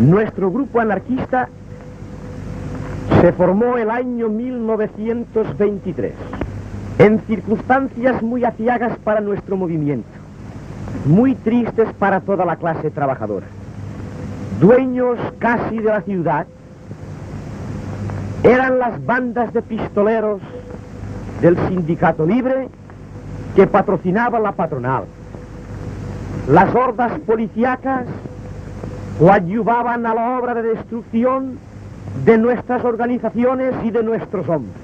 Nuestro grupo anarquista se formó el año 1923 en circunstancias muy aciagas para nuestro movimiento, muy tristes para toda la clase trabajadora. Dueños casi de la ciudad eran las bandas de pistoleros del sindicato libre que patrocinaba la patronal. Las hordas policíacas coadyuvaban a la obra de destrucción de nuestras organizaciones y de nuestros hombres.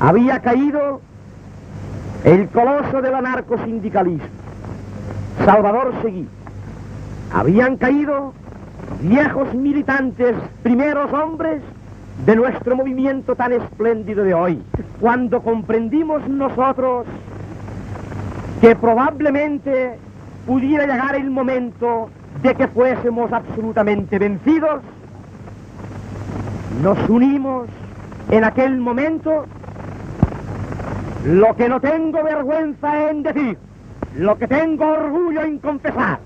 Había caído el coloso del anarcosindicalismo, Salvador Seguí. Habían caído viejos militantes, primeros hombres de nuestro movimiento tan espléndido de hoy. Cuando comprendimos nosotros que probablemente pudiera llegar el momento de que fuésemos absolutamente vencidos, nos unimos en aquel momento lo que no tengo vergüenza en decir, lo que tengo orgullo en confesar,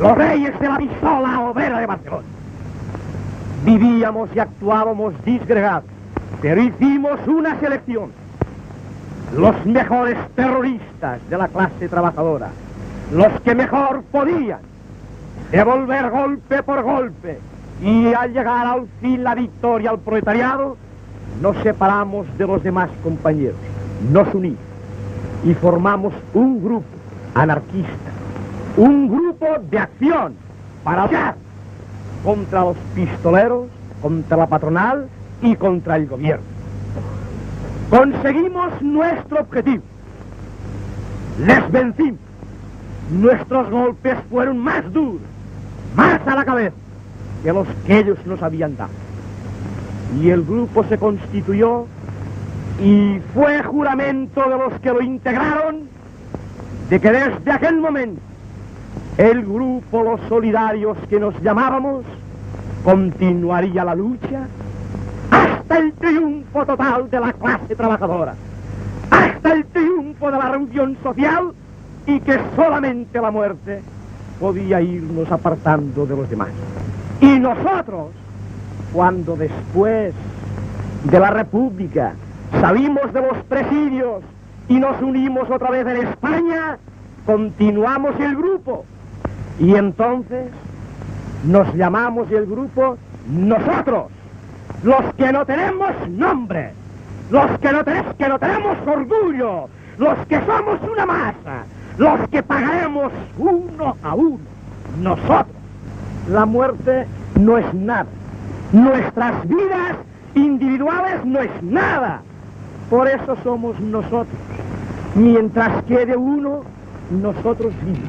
los reyes de la pistola obrera de Barcelona. Vivíamos y actuábamos disgregados, pero hicimos una selección. Los mejores terroristas de la clase trabajadora, los que mejor podían devolver golpe por golpe y al llegar al fin la victoria al proletariado, nos separamos de los demás compañeros, nos unimos y formamos un grupo anarquista, un grupo de acción para luchar contra los pistoleros, contra la patronal y contra el gobierno. Conseguimos nuestro objetivo. Les vencimos. Nuestros golpes fueron más duros, más a la cabeza que los que ellos nos habían dado. Y el grupo se constituyó y fue juramento de los que lo integraron de que desde aquel momento el grupo Los Solidarios que nos llamábamos continuaría la lucha hasta el triunfo total de la clase trabajadora, hasta el triunfo de la reunión social y que solamente la muerte podía irnos apartando de los demás. Y nosotros, cuando después de la República salimos de los presidios y nos unimos otra vez en España, continuamos el grupo. Y entonces nos llamamos el grupo nosotros, los que no tenemos nombre, los que no, tenemos, que no tenemos orgullo, los que somos una masa, los que pagaremos uno a uno, nosotros. La muerte no es nada. Nuestras vidas individuales no es nada. Por eso somos nosotros. Mientras quede uno, nosotros vivimos.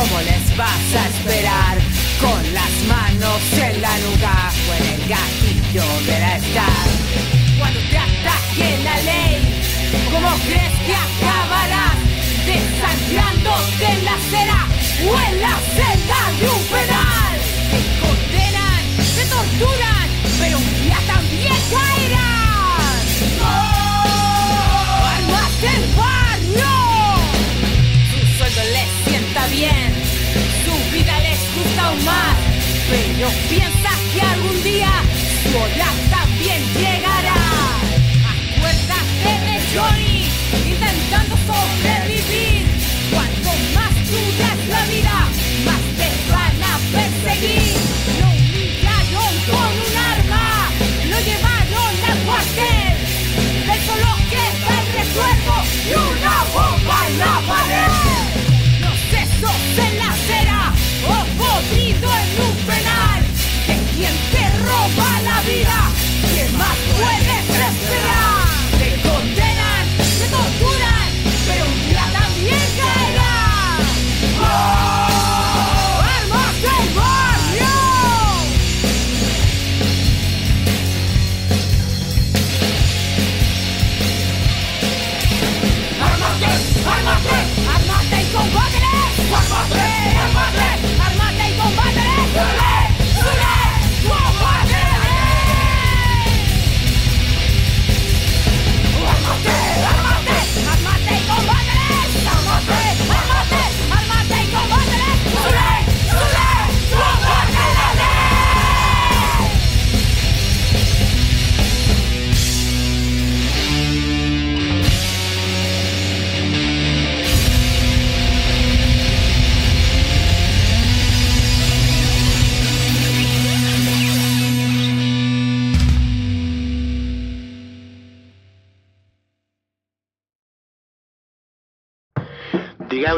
¿Cómo les vas a esperar? Con las manos en la nuca o en el gatillo de la estar. Cuando te ataque la ley, ¿cómo crees que acabarás? Desangrándote en la acera o en la celda de un penal. Pero piensa que algún día su hora también vida,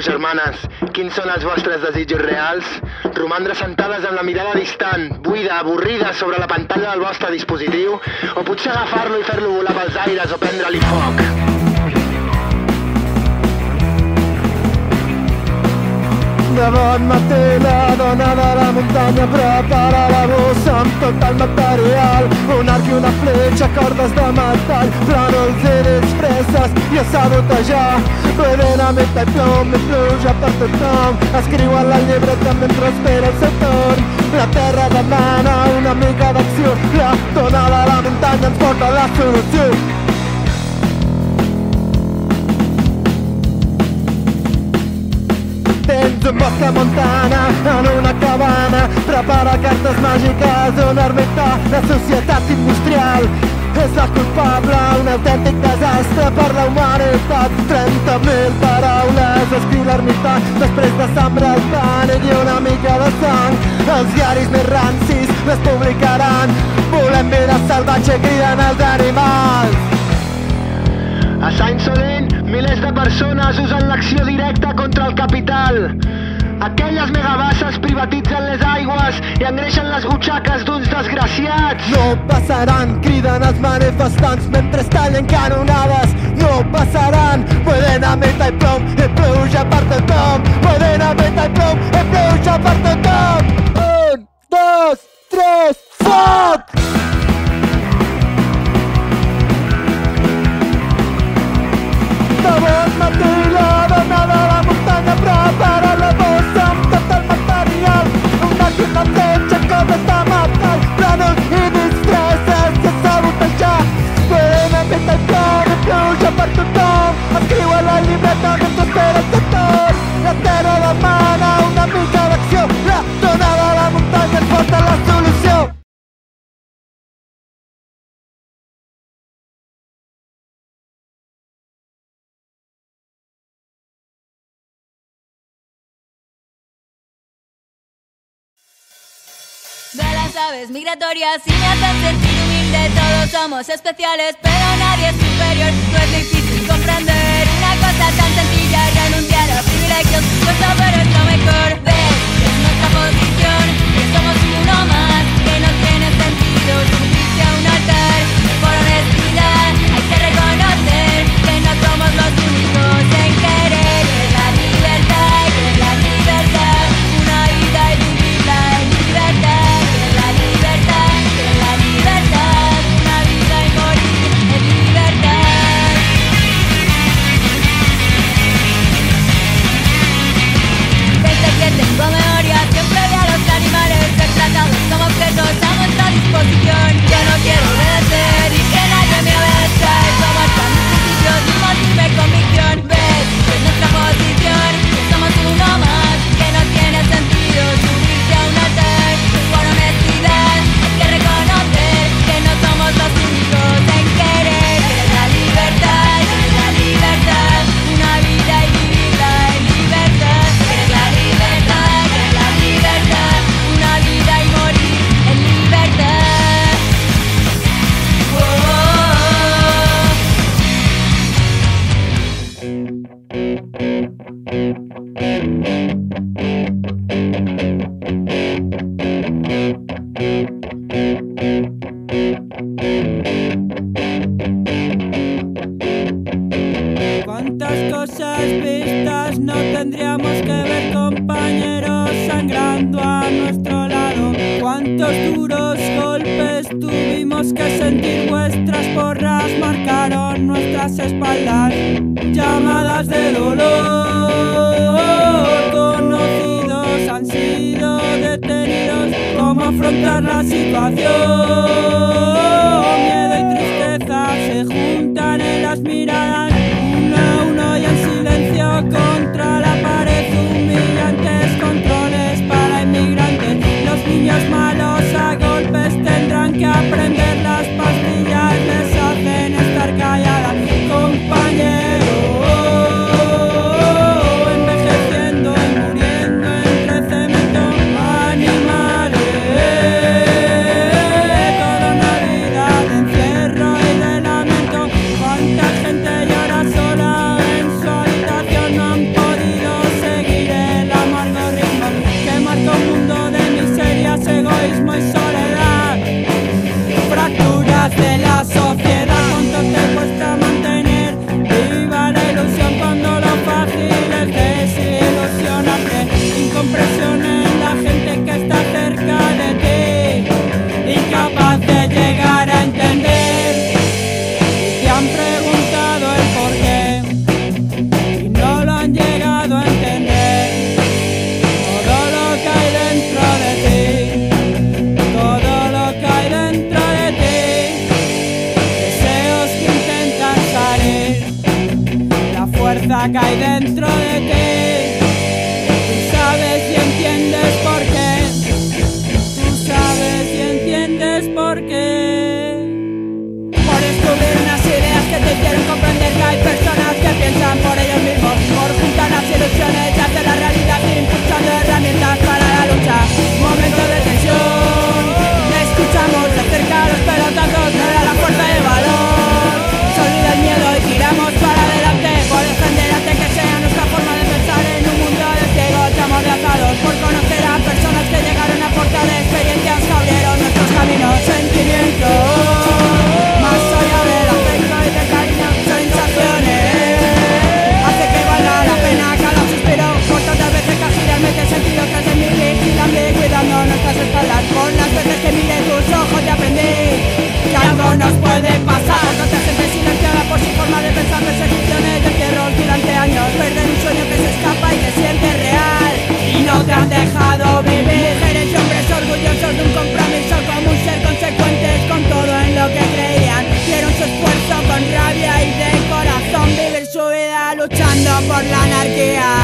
germanes, quins són els vostres desitjos reals? Romandre sentades amb la mirada distant, buida, avorrida sobre la pantalla del vostre dispositiu? O potser agafar-lo i fer-lo volar pels aires o prendre-li foc? Davant matí la dona de la muntanya prepara la bossa amb tot el material. Un arc i una fletxa, cordes de metall plànols i disfresses. I a sabotejar Plenament i plom i pluja per tothom. Escriu a la llibreta mentre espera el seu torn. La terra demana una mica d'acció. La dona de la muntanya ens porta la solució A Montana en una cabana Prepara cartes màgiques un ermità La societat industrial. És la culpable Un autèntic desastre per la humanitat. 30.000 paraules escriu l'ermità Després de sembrar el pànic i una mica de sang. Els diaris més rancis les publicaran. Volem vida salvatge, criden els animals A Saint Solent, milers de persones usen l'acció directa contra el capital. Aquelles megabasses privatitzen les aigües i engreixen les butxaques d'uns desgraciats. No passaran, criden els manifestants mentre tallen canonades. No passaran, pueden a meta i plom, i pluja per tothom. Pueden a meta i plom, i pluja per tothom. Las aves migratorias y me hacen sentir humilde Todos somos especiales pero nadie es superior. No es difícil comprender una cosa tan sencilla Renunciar a privilegios, de la sociedad. la anarquía.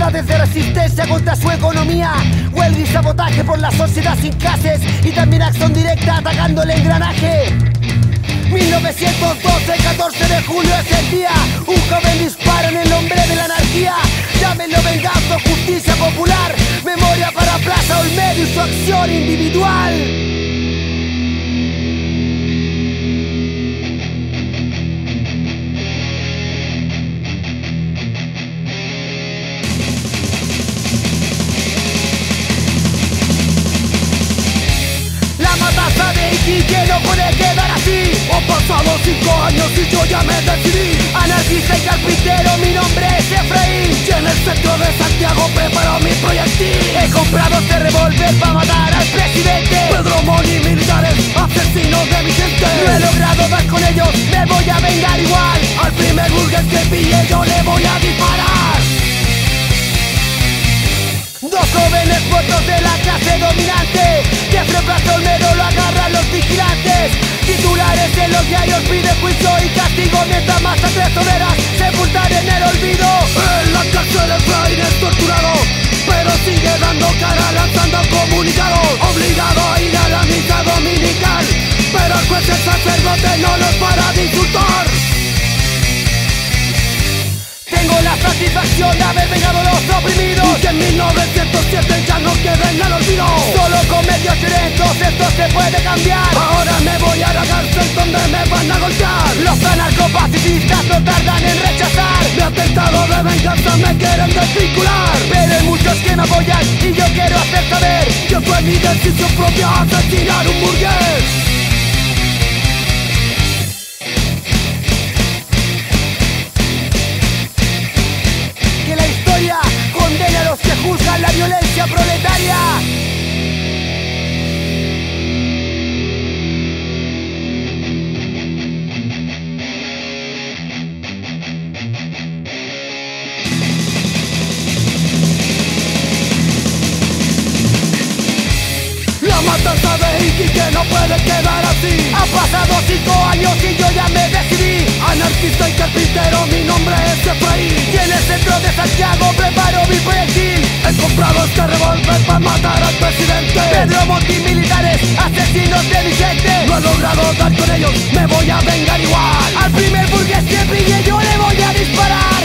Sociedades de resistencia contra su economía, huelga y sabotaje por la sociedad sin clases y también acción directa atacando el engranaje. 1912, 14 de julio es el día. Un joven dispara en el nombre de la anarquía. Llámenlo venganza justicia popular. Memoria para Plaza Olmedo y su acción individual Pasado cinco años y yo ya me decidí. Anarquista y carpintero, mi nombre es Efraín. Y en el centro de Santiago preparo mi proyectil. He comprado este revólver para matar al presidente. Pedro Moni, militares, asesinos de mi gente. No he logrado dar con ellos, me voy a vengar igual. Al primer burgués que pille yo le voy a disparar Dos jóvenes puestos de la clase dominante Que Plaza Olmedo lo agarran los vigilantes. Titulares en los diarios pide juicio y castigo Mientras más tres horas sepultar en el olvido. En la cárcel Efraín es torturado Pero sigue dando cara lanzando comunicados. Obligado a ir a la misa dominical Pero el juez el sacerdote no los para de insultar tengo la satisfacción de haber vengado a los oprimidos. Y que en 1907 ya no queden al olvido. Solo con medios violentos esto se puede cambiar. Ahora me voy a la cárcel donde me van a golpear. Los anarcopacifistas no tardan en rechazar. Mi atentado de venganza me quieren desvincular. Pero hay muchos que me apoyan y yo quiero hacer saber. Que fue mi decisión propia asesinar un burgués proletaria. No puede quedar así. Ha pasado cinco años y yo ya me decidí. Anarquista y carpintero, mi nombre es Efraín. Y en el centro de Santiago preparo mi proyectil. He comprado este revólver para matar al presidente. Pedro Monti, militares, asesinos de mi gente. No he logrado dar con ellos, me voy a vengar igual. Al primer burgués que pille yo le voy a disparar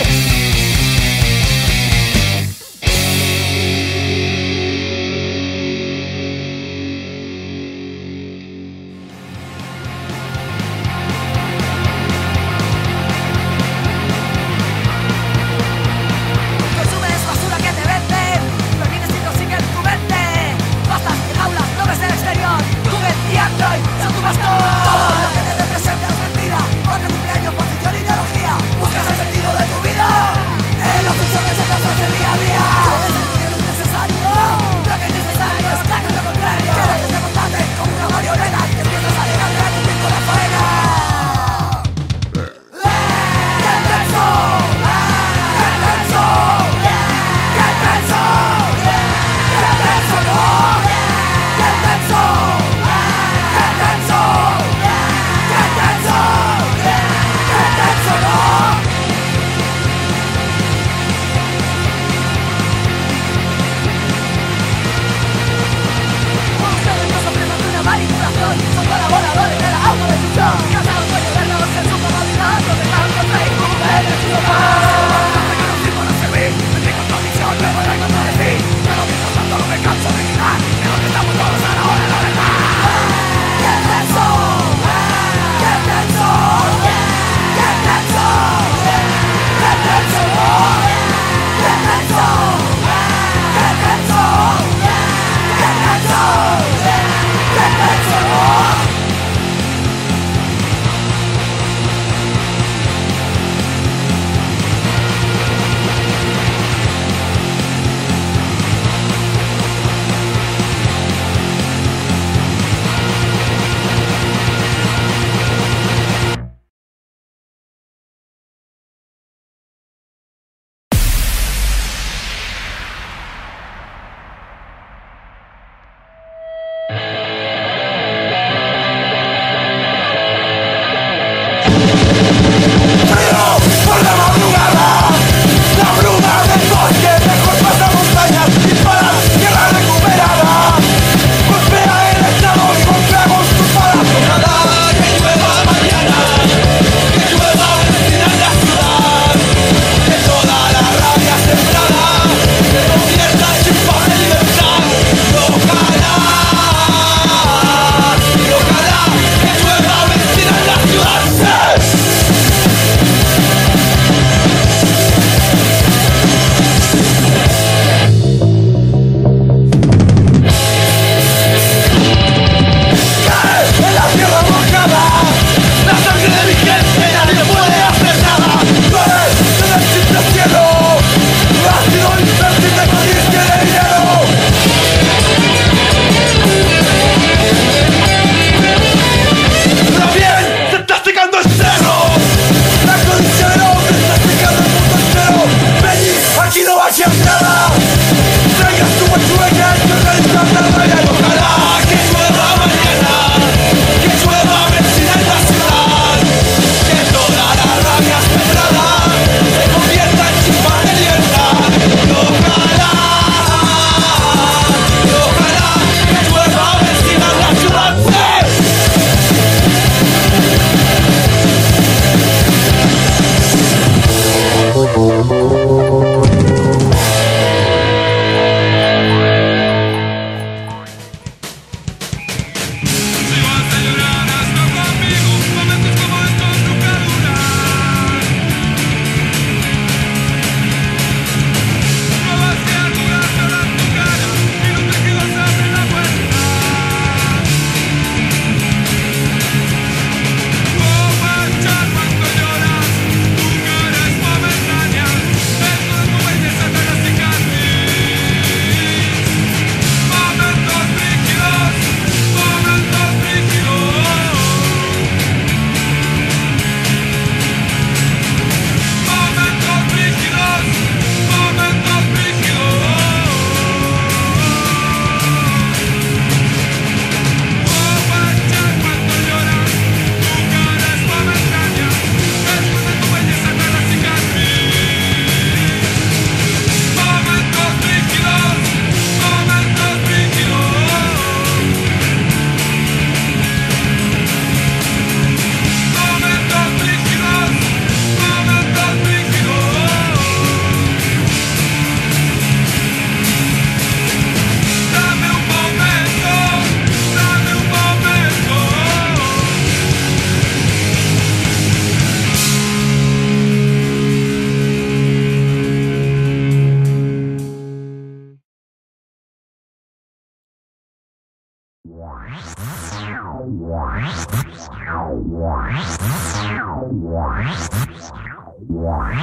Why?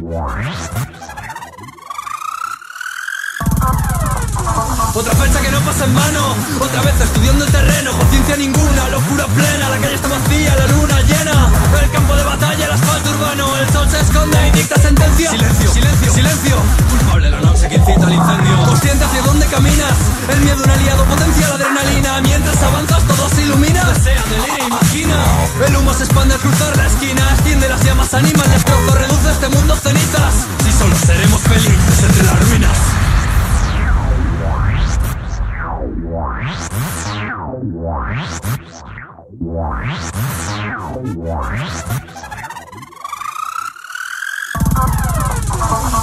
Why? Otra fecha que no pasa en vano. Otra vez estudiando el terreno. Conciencia ninguna, locura plena. La calle está vacía, la luna llena. El campo de batalla, el asfalto urbano. El sol se esconde y dicta sentencia. Silencio, silencio, silencio. Culpable la noche que incita al incendio. Consciente hacia dónde caminas. El miedo un aliado potencia la adrenalina. Mientras avanzas todo se ilumina. Desea, delira, imagina. El humo se expande al cruzar la esquina. Extiende las llamas, anima el destrozo Reduce este mundo a cenizas. Si solo seremos felices entre las ruinas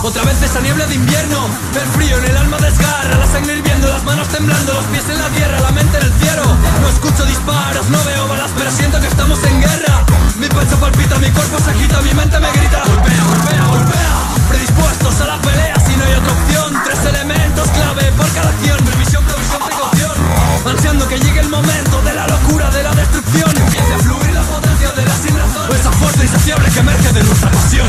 Otra vez esa niebla de invierno El frío en el alma desgarra La sangre hirviendo, las manos temblando Los pies en la tierra, la mente en el cielo. No escucho disparos, no veo balas Pero siento que estamos en guerra. Mi pecho palpita, mi cuerpo se agita Mi mente me grita. Golpea, golpea, golpea Predispuestos a la pelea Si no hay otra opción. Tres elementos clave por cada acción. Precaución Ansiando que llegue el momento De la locura, de la destrucción. Empiece a fluir la potencia de la sin razón Esa fuerza insaciable que emerge de nuestra pasión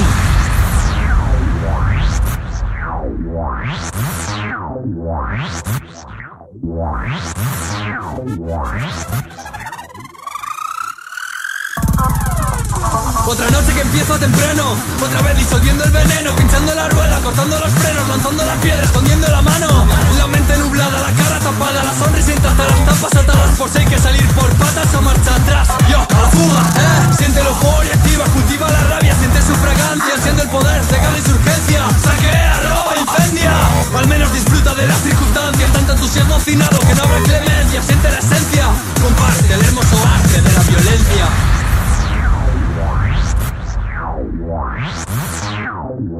Otra noche que empieza temprano Otra vez disolviendo el veneno Pinchando la rueda, cortando los frenos Lanzando la piedra, escondiendo la mano. La mente nublada, la cara tapada La sonrisa intacta, las tapas atadas Por si hay que salir por patas o marcha atrás. Yo, a la fuga, eh Siente la euforia activa, cultiva la rabia Siente su fragancia, siente el poder Cega la insurgencia, saquea, roba, incendia Al menos disfruta de las circunstancias. Tanto entusiasmo hacinado que no habrá clemencia Siente la esencia, comparte el hermoso arte de la violencia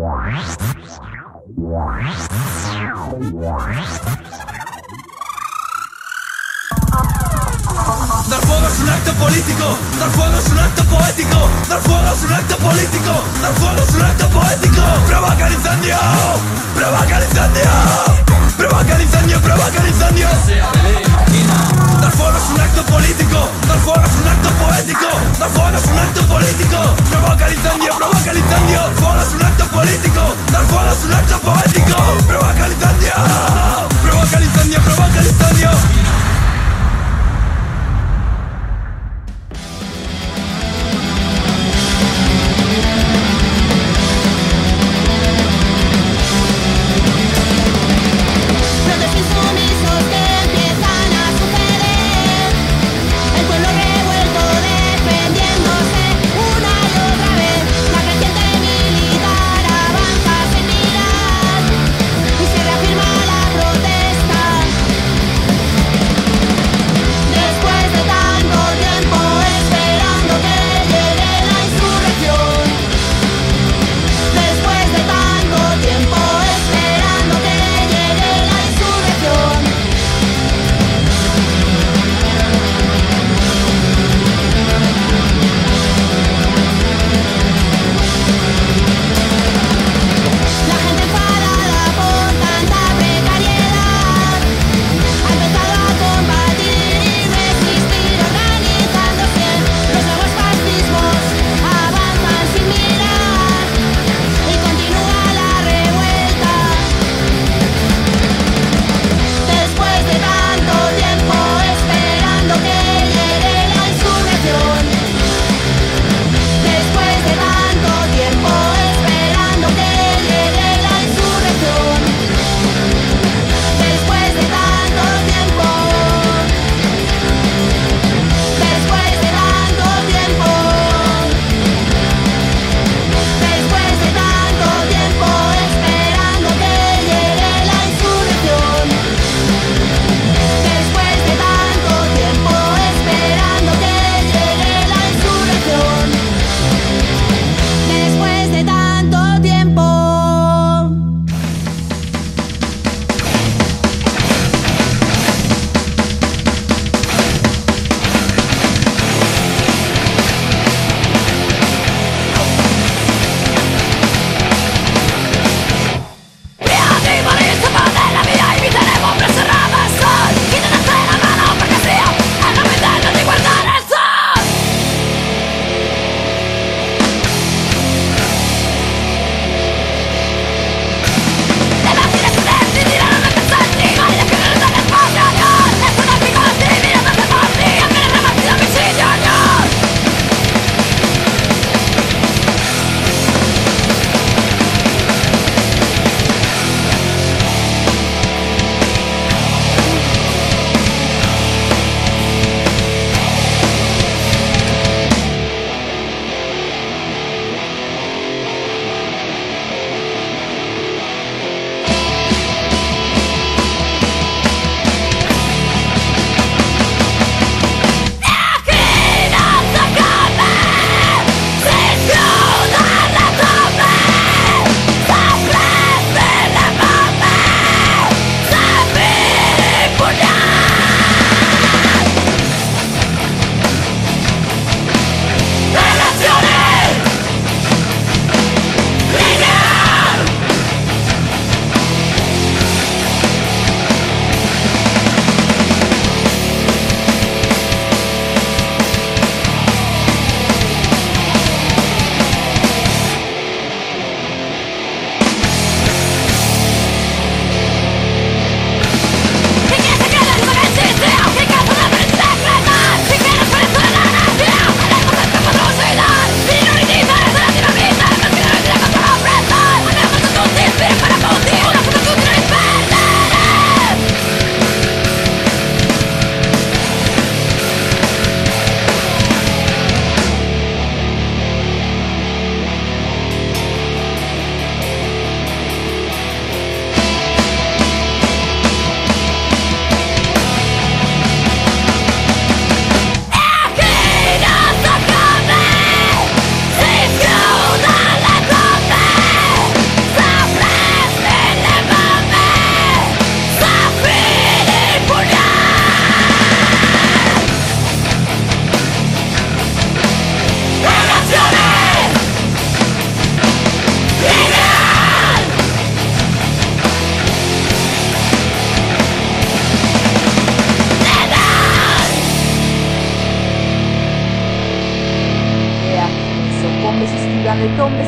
Dar fuego es un acto político, dar fuego es un acto poético, dar fuego es un acto político, dar fuego es un acto poético. Provoca el incendio, provoca incendio, provoca el incendio, provoca el incendio. Dar fuego es un acto político, dar fuego es un acto poético, dar fuego es un acto político, provoca el incendio, provoca el incendio. Dar fuego es un acto político, dar fuego es un acto poético, provoca el incendio, provoca el incendio, provoca el incendio.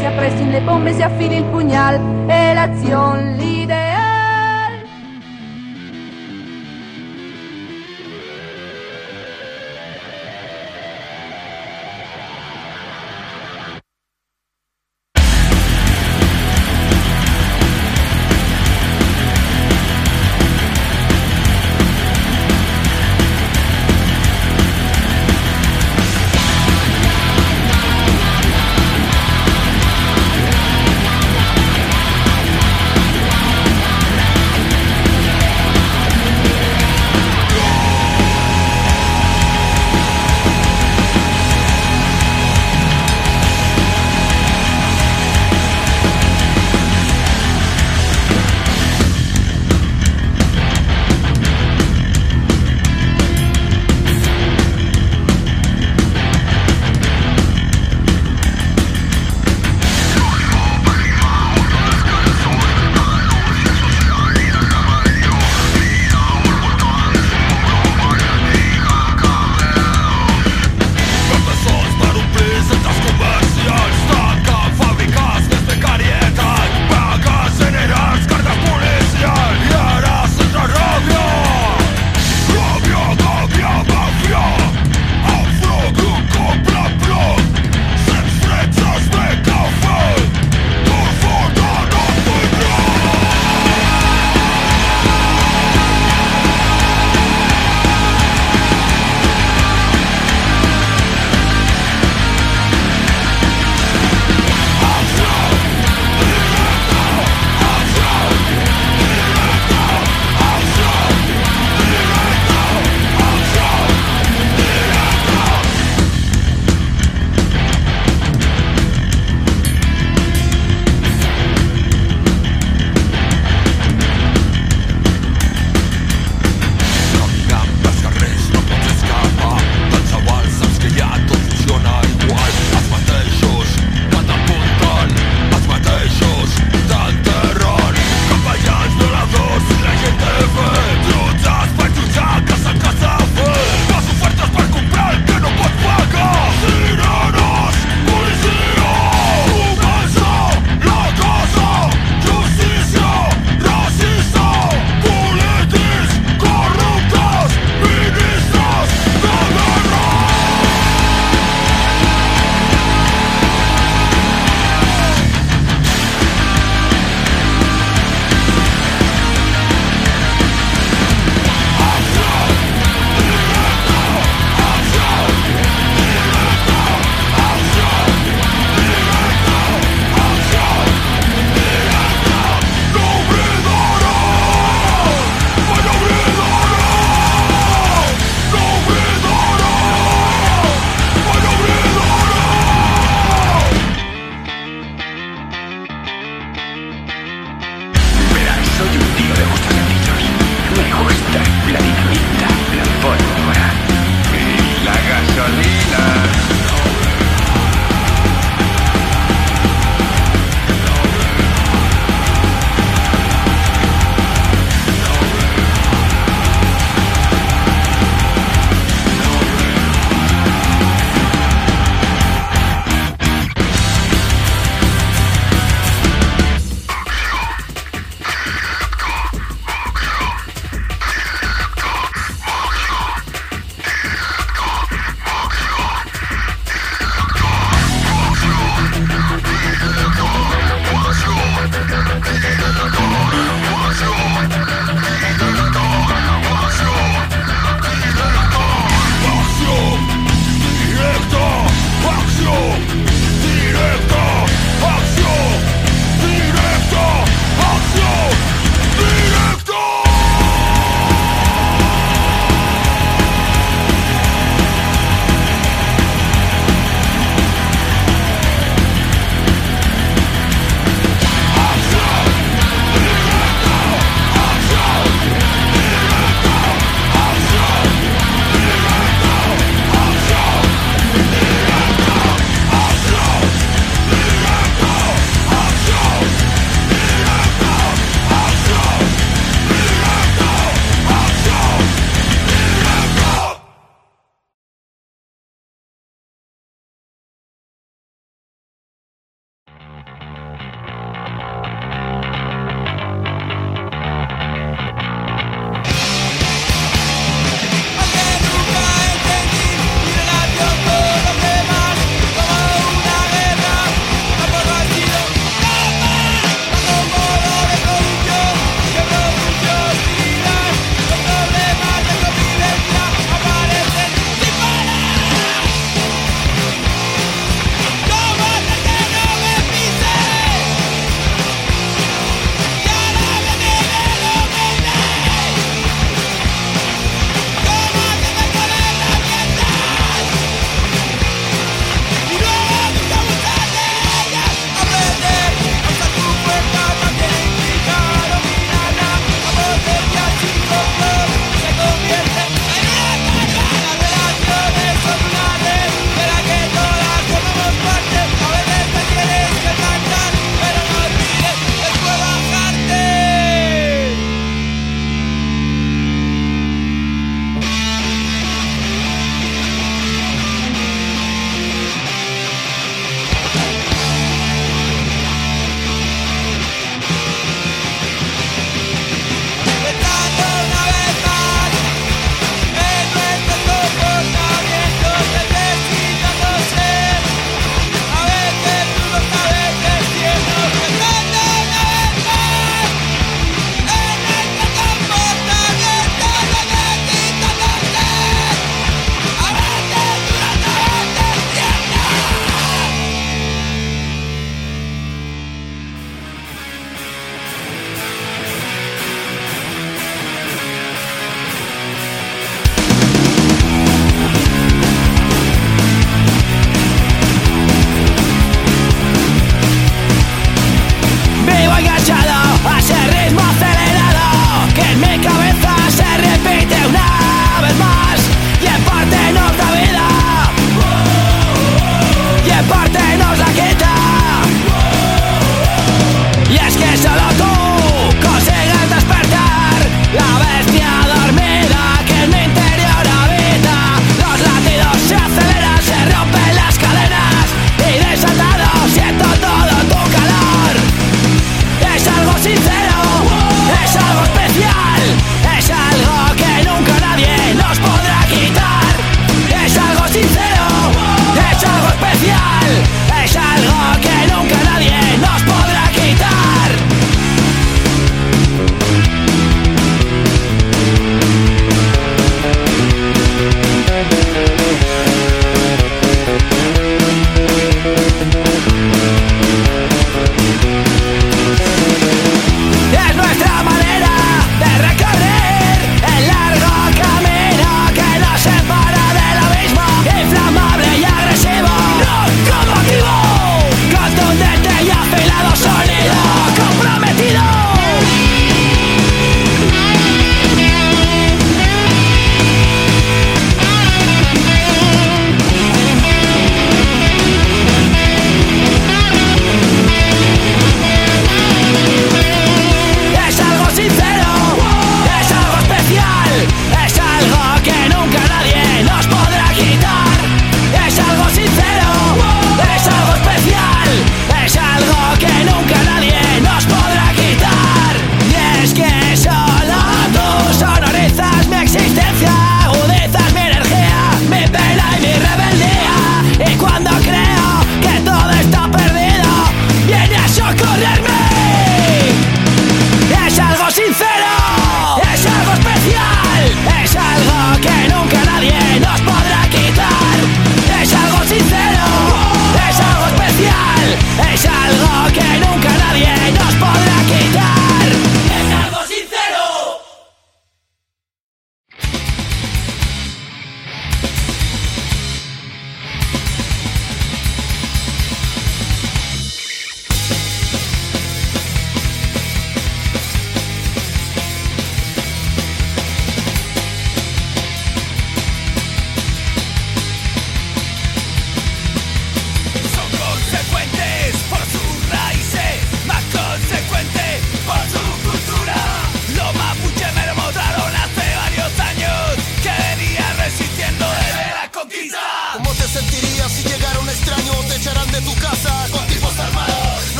Si apprestino le bombe si affili il pugnal E l'azione l'ideal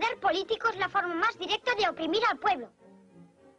poder político es la forma más directa de oprimir al pueblo.